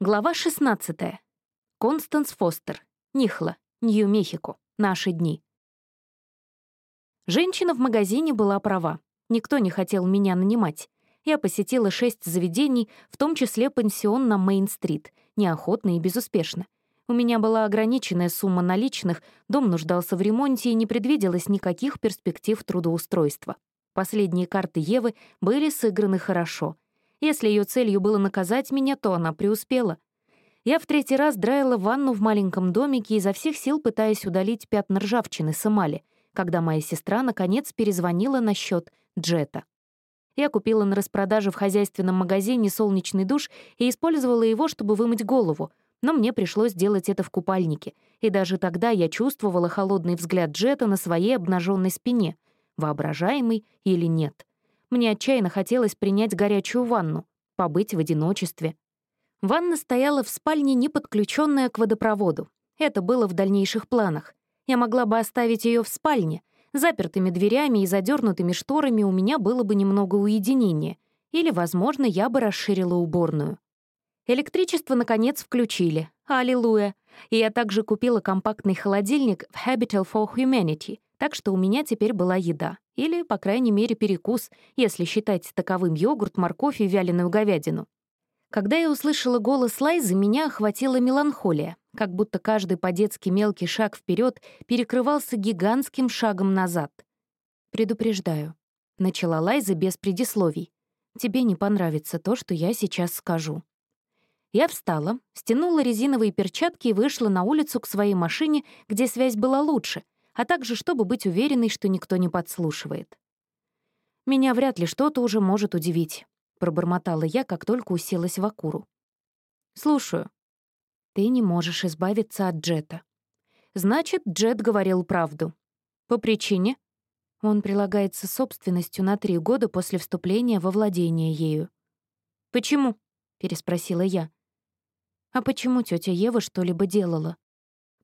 Глава 16. Констанс Фостер. Нихла. Нью-Мехико. Наши дни. Женщина в магазине была права. Никто не хотел меня нанимать. Я посетила шесть заведений, в том числе пансион на Мейн-стрит, неохотно и безуспешно. У меня была ограниченная сумма наличных, дом нуждался в ремонте и не предвиделось никаких перспектив трудоустройства. Последние карты Евы были сыграны хорошо — если ее целью было наказать меня, то она преуспела. Я в третий раз драила ванну в маленьком домике, изо всех сил пытаясь удалить пятна ржавчины с эмали, когда моя сестра наконец перезвонила на счет Джета. Я купила на распродаже в хозяйственном магазине солнечный душ и использовала его, чтобы вымыть голову, но мне пришлось делать это в купальнике, и даже тогда я чувствовала холодный взгляд Джета на своей обнаженной спине, воображаемый или нет. Мне отчаянно хотелось принять горячую ванну, побыть в одиночестве. Ванна стояла в спальне, не подключенная к водопроводу. Это было в дальнейших планах. Я могла бы оставить ее в спальне. Запертыми дверями и задернутыми шторами у меня было бы немного уединения. Или, возможно, я бы расширила уборную. Электричество, наконец, включили. Аллилуйя. И я также купила компактный холодильник в Habitat for Humanity, так что у меня теперь была еда. Или, по крайней мере, перекус, если считать таковым йогурт, морковь и вяленую говядину. Когда я услышала голос Лайзы, меня охватила меланхолия, как будто каждый по-детски мелкий шаг вперед перекрывался гигантским шагом назад. «Предупреждаю», — начала Лайза без предисловий. «Тебе не понравится то, что я сейчас скажу». Я встала, стянула резиновые перчатки и вышла на улицу к своей машине, где связь была лучше — а также чтобы быть уверенной, что никто не подслушивает. «Меня вряд ли что-то уже может удивить», — пробормотала я, как только уселась в Акуру. «Слушаю. Ты не можешь избавиться от Джета». «Значит, Джет говорил правду. По причине?» Он прилагается собственностью на три года после вступления во владение ею. «Почему?» — переспросила я. «А почему тетя Ева что-либо делала?»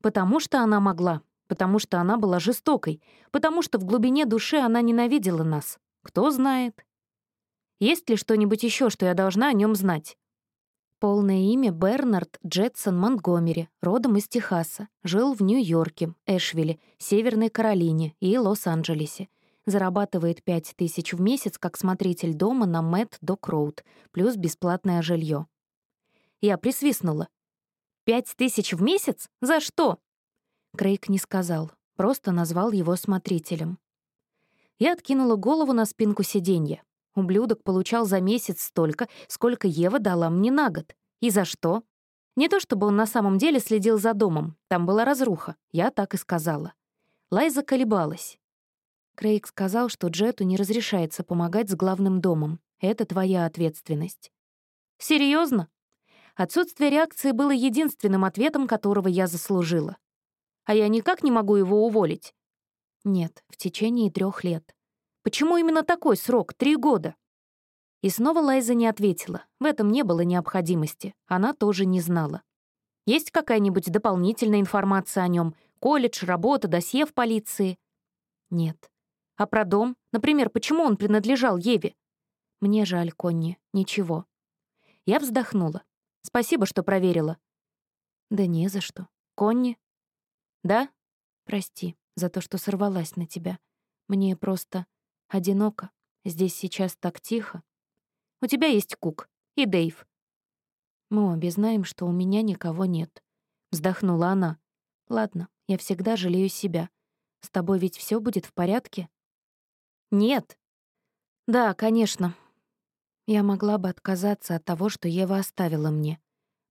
«Потому что она могла», потому что она была жестокой, потому что в глубине души она ненавидела нас. Кто знает? Есть ли что-нибудь еще, что я должна о нем знать? Полное имя Бернард Джетсон Монтгомери, родом из Техаса, жил в Нью-Йорке, Эшвилле, Северной Каролине и Лос-Анджелесе. Зарабатывает 5 тысяч в месяц как смотритель дома на Мэтт Док Роуд, плюс бесплатное жилье. Я присвистнула. «Пять тысяч в месяц? За что?» Крейг не сказал, просто назвал его смотрителем. Я откинула голову на спинку сиденья. Ублюдок получал за месяц столько, сколько Ева дала мне на год. И за что? Не то чтобы он на самом деле следил за домом, там была разруха, я так и сказала. Лайза колебалась. Крейг сказал, что Джету не разрешается помогать с главным домом. Это твоя ответственность. Серьезно? Отсутствие реакции было единственным ответом, которого я заслужила а я никак не могу его уволить?» «Нет, в течение трех лет». «Почему именно такой срок, три года?» И снова Лайза не ответила. В этом не было необходимости. Она тоже не знала. «Есть какая-нибудь дополнительная информация о нем? Колледж, работа, досье в полиции?» «Нет». «А про дом? Например, почему он принадлежал Еве?» «Мне жаль, Конни. Ничего». Я вздохнула. «Спасибо, что проверила». «Да не за что. Конни, да? Прости за то, что сорвалась на тебя. Мне просто одиноко. Здесь сейчас так тихо. У тебя есть Кук и Дэйв. Мы обе знаем, что у меня никого нет. Вздохнула она. Ладно, я всегда жалею себя. С тобой ведь все будет в порядке? Нет. Да, конечно. Я могла бы отказаться от того, что Ева оставила мне.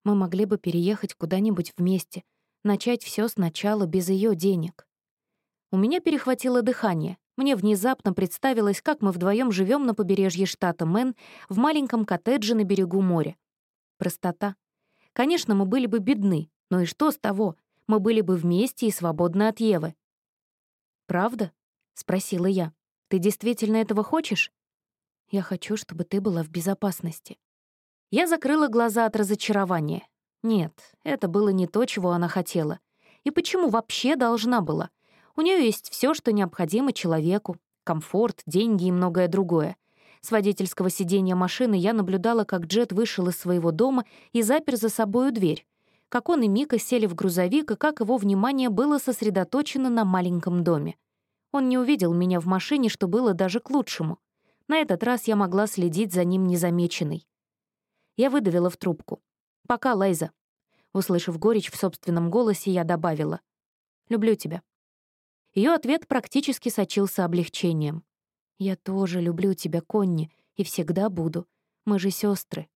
Мы могли бы переехать куда-нибудь вместе — начать все сначала без ее денег. У меня перехватило дыхание. Мне внезапно представилось, как мы вдвоем живем на побережье штата Мэн в маленьком коттедже на берегу моря. Простота. Конечно, мы были бы бедны, но и что с того? Мы были бы вместе и свободны от Евы. «Правда?» — спросила я. «Ты действительно этого хочешь?» «Я хочу, чтобы ты была в безопасности». Я закрыла глаза от разочарования. Нет, это было не то, чего она хотела. И почему вообще должна была? У нее есть все, что необходимо человеку. Комфорт, деньги и многое другое. С водительского сиденья машины я наблюдала, как Джет вышел из своего дома и запер за собою дверь, как он и Мика сели в грузовик и как его внимание было сосредоточено на маленьком доме. Он не увидел меня в машине, что было даже к лучшему. На этот раз я могла следить за ним незамеченной. Я выдавила в трубку. «Пока, Лайза». Услышав горечь в собственном голосе, я добавила. «Люблю тебя». Ее ответ практически сочился облегчением. «Я тоже люблю тебя, Конни, и всегда буду. Мы же сестры.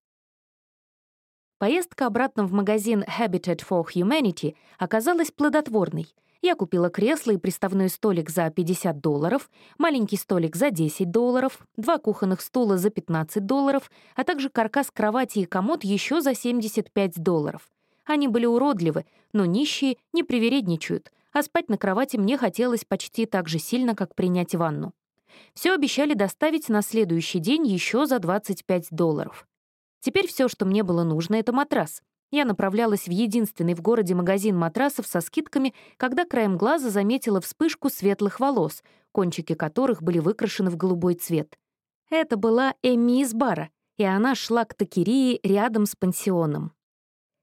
Поездка обратно в магазин Habitat for Humanity оказалась плодотворной. Я купила кресло и приставной столик за 50 долларов, маленький столик за 10 долларов, два кухонных стула за 15 долларов, а также каркас кровати и комод еще за 75 долларов. Они были уродливы, но нищие не привередничают, а спать на кровати мне хотелось почти так же сильно, как принять ванну. Все обещали доставить на следующий день еще за 25 долларов. Теперь все, что мне было нужно, — это матрас. Я направлялась в единственный в городе магазин матрасов со скидками, когда краем глаза заметила вспышку светлых волос, кончики которых были выкрашены в голубой цвет. Это была Эми из бара, и она шла к такерии рядом с пансионом.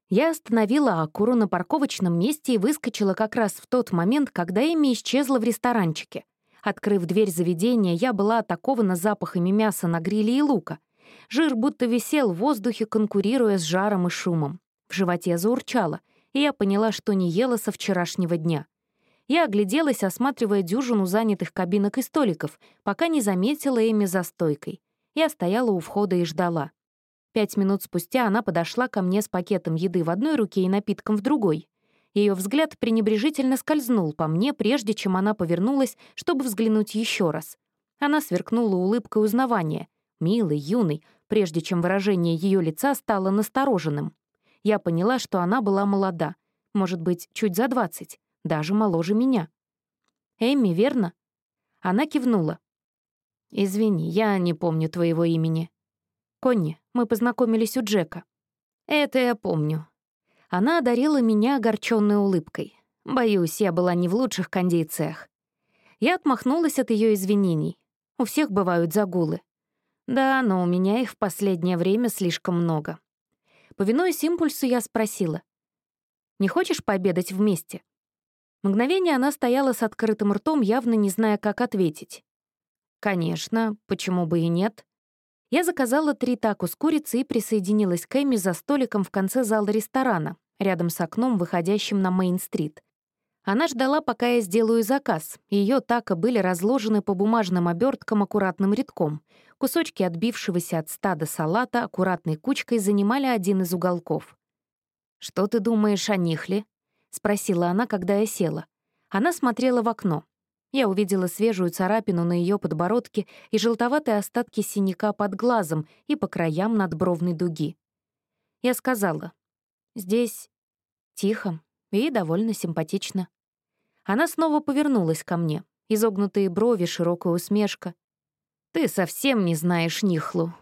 Я остановила Акуру на парковочном месте и выскочила как раз в тот момент, когда Эми исчезла в ресторанчике. Открыв дверь заведения, я была атакована запахами мяса на гриле и лука — Жир будто висел в воздухе, конкурируя с жаром и шумом. В животе заурчало, и я поняла, что не ела со вчерашнего дня. Я огляделась, осматривая дюжину занятых кабинок и столиков, пока не заметила Эми за стойкой. Я стояла у входа и ждала. Пять минут спустя она подошла ко мне с пакетом еды в одной руке и напитком в другой. Ее взгляд пренебрежительно скользнул по мне, прежде чем она повернулась, чтобы взглянуть еще раз. Она сверкнула улыбкой узнавания — милый, юный, прежде чем выражение ее лица стало настороженным. Я поняла, что она была молода, может быть, чуть за двадцать, даже моложе меня. «Эмми, верно?» Она кивнула. «Извини, я не помню твоего имени». «Конни, мы познакомились у Джека». «Это я помню». Она одарила меня огорченной улыбкой. Боюсь, я была не в лучших кондициях. Я отмахнулась от ее извинений. У всех бывают загулы. Да, но у меня их в последнее время слишком много. Повинуясь импульсу, я спросила. «Не хочешь пообедать вместе?» Мгновение она стояла с открытым ртом, явно не зная, как ответить. «Конечно, почему бы и нет?» Я заказала три таку с курицей и присоединилась к Эми за столиком в конце зала ресторана, рядом с окном, выходящим на Мейн-стрит. Она ждала, пока я сделаю заказ. Ее тако были разложены по бумажным оберткам аккуратным рядком. Кусочки отбившегося от стада салата аккуратной кучкой занимали один из уголков. «Что ты думаешь о Нихле?» — спросила она, когда я села. Она смотрела в окно. Я увидела свежую царапину на ее подбородке и желтоватые остатки синяка под глазом и по краям надбровной дуги. Я сказала, «Здесь тихо и довольно симпатично». Она снова повернулась ко мне. Изогнутые брови, широкая усмешка. «Ты совсем не знаешь Нихлу».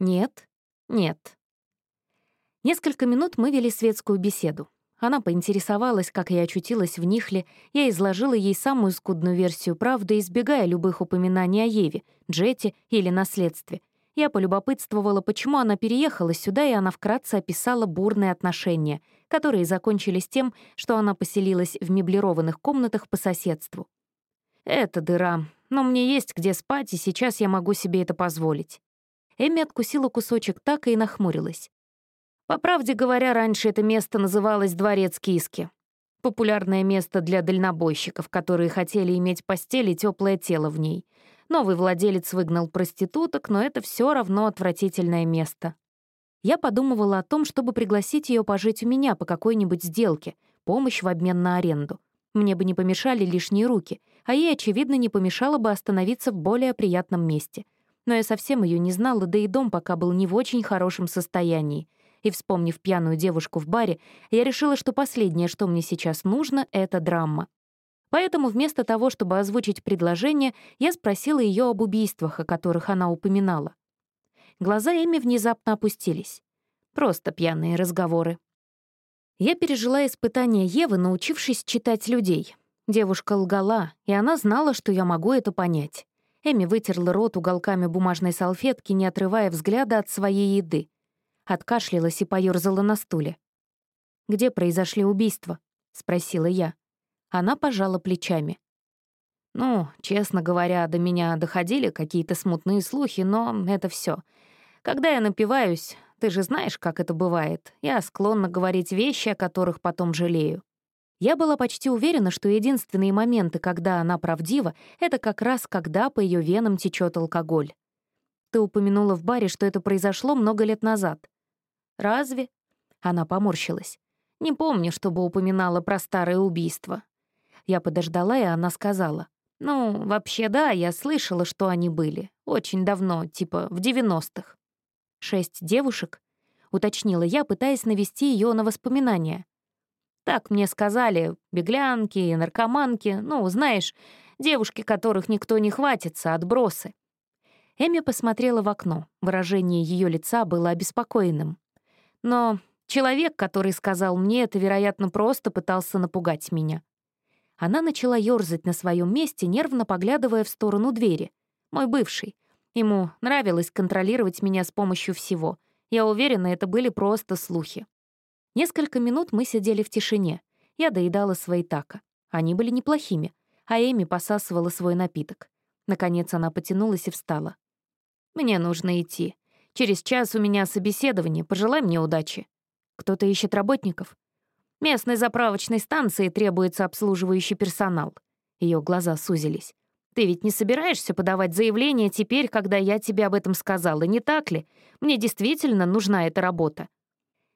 «Нет, нет». Несколько минут мы вели светскую беседу. Она поинтересовалась, как я очутилась в Нихле, я изложила ей самую скудную версию правды, избегая любых упоминаний о Еве, Джете или наследстве. Я полюбопытствовала, почему она переехала сюда, и она вкратце описала бурные отношения, которые закончились тем, что она поселилась в меблированных комнатах по соседству. «Это дыра, но мне есть где спать, и сейчас я могу себе это позволить». Эми откусила кусочек так и нахмурилась. По правде говоря, раньше это место называлось «Дворец Киски». Популярное место для дальнобойщиков, которые хотели иметь постель и теплое тело в ней. Новый владелец выгнал проституток, но это все равно отвратительное место. Я подумывала о том, чтобы пригласить ее пожить у меня по какой-нибудь сделке, помощь в обмен на аренду. Мне бы не помешали лишние руки, а ей, очевидно, не помешало бы остановиться в более приятном месте. Но я совсем ее не знала, да и дом пока был не в очень хорошем состоянии. И, вспомнив пьяную девушку в баре, я решила, что последнее, что мне сейчас нужно, — это драма. Поэтому вместо того, чтобы озвучить предложение, я спросила ее об убийствах, о которых она упоминала. Глаза Эми внезапно опустились. Просто пьяные разговоры. Я пережила испытание Евы, научившись читать людей. Девушка лгала, и она знала, что я могу это понять. Эми вытерла рот уголками бумажной салфетки, не отрывая взгляда от своей еды. Откашлялась и поёрзала на стуле. «Где произошли убийства?» — спросила я. Она пожала плечами. «Ну, честно говоря, до меня доходили какие-то смутные слухи, но это все. Когда я напиваюсь, ты же знаешь, как это бывает, я склонна говорить вещи, о которых потом жалею. Я была почти уверена, что единственные моменты, когда она правдива, это как раз когда по ее венам течет алкоголь. Ты упомянула в баре, что это произошло много лет назад. Разве? Она поморщилась. Не помню, чтобы упоминала про старое убийство. Я подождала, и она сказала. Ну, вообще, да, я слышала, что они были. Очень давно, типа в 90-х. Шесть девушек? Уточнила я, пытаясь навести ее на воспоминания. Так мне сказали беглянки наркоманки, ну, знаешь, девушки, которых никто не хватится, отбросы. Эми посмотрела в окно. Выражение ее лица было обеспокоенным. Но человек, который сказал мне это, вероятно, просто пытался напугать меня. Она начала ёрзать на своем месте, нервно поглядывая в сторону двери. Мой бывший. Ему нравилось контролировать меня с помощью всего. Я уверена, это были просто слухи. Несколько минут мы сидели в тишине. Я доедала свои тако. Они были неплохими, а Эми посасывала свой напиток. Наконец она потянулась и встала. «Мне нужно идти. Через час у меня собеседование, пожелай мне удачи. Кто-то ищет работников. Местной заправочной станции требуется обслуживающий персонал». Ее глаза сузились. «Ты ведь не собираешься подавать заявление теперь, когда я тебе об этом сказала, не так ли? Мне действительно нужна эта работа».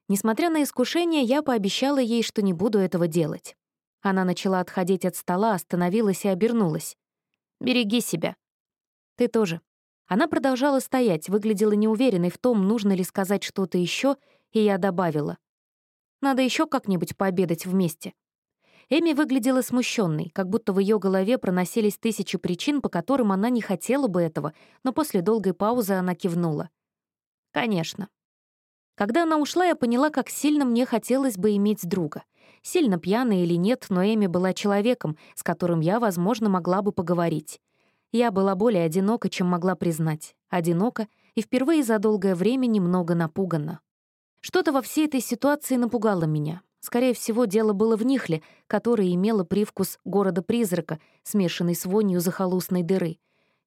Несмотря на искушение, я пообещала ей, что не буду этого делать. Она начала отходить от стола, остановилась и обернулась. «Береги себя». «Ты тоже». Она продолжала стоять, выглядела неуверенной в том, нужно ли сказать что-то еще, и я добавила. «Надо еще как-нибудь пообедать вместе». Эми выглядела смущенной, как будто в ее голове проносились тысячи причин, по которым она не хотела бы этого, но после долгой паузы она кивнула. «Конечно». Когда она ушла, я поняла, как сильно мне хотелось бы иметь друга. Сильно пьяная или нет, но Эми была человеком, с которым я, возможно, могла бы поговорить. Я была более одинока, чем могла признать. Одинока и впервые за долгое время немного напугана. Что-то во всей этой ситуации напугало меня. Скорее всего, дело было в Нихле, которая имела привкус города-призрака, смешанный с вонью захолустной дыры.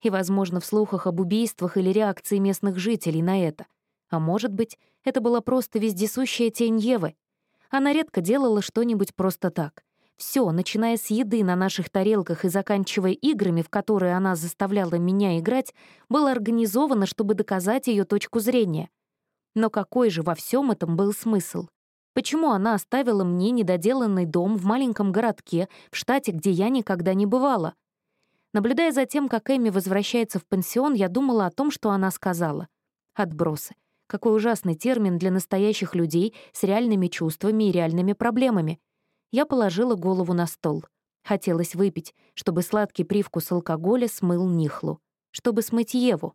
И, возможно, в слухах об убийствах или реакции местных жителей на это — а может быть, это была просто вездесущая тень Евы. Она редко делала что-нибудь просто так. Все, начиная с еды на наших тарелках и заканчивая играми, в которые она заставляла меня играть, было организовано, чтобы доказать ее точку зрения. Но какой же во всем этом был смысл? Почему она оставила мне недоделанный дом в маленьком городке, в штате, где я никогда не бывала? Наблюдая за тем, как Эми возвращается в пансион, я думала о том, что она сказала. Отбросы. Какой ужасный термин для настоящих людей с реальными чувствами и реальными проблемами. Я положила голову на стол. Хотелось выпить, чтобы сладкий привкус алкоголя смыл Нихлу. Чтобы смыть Еву.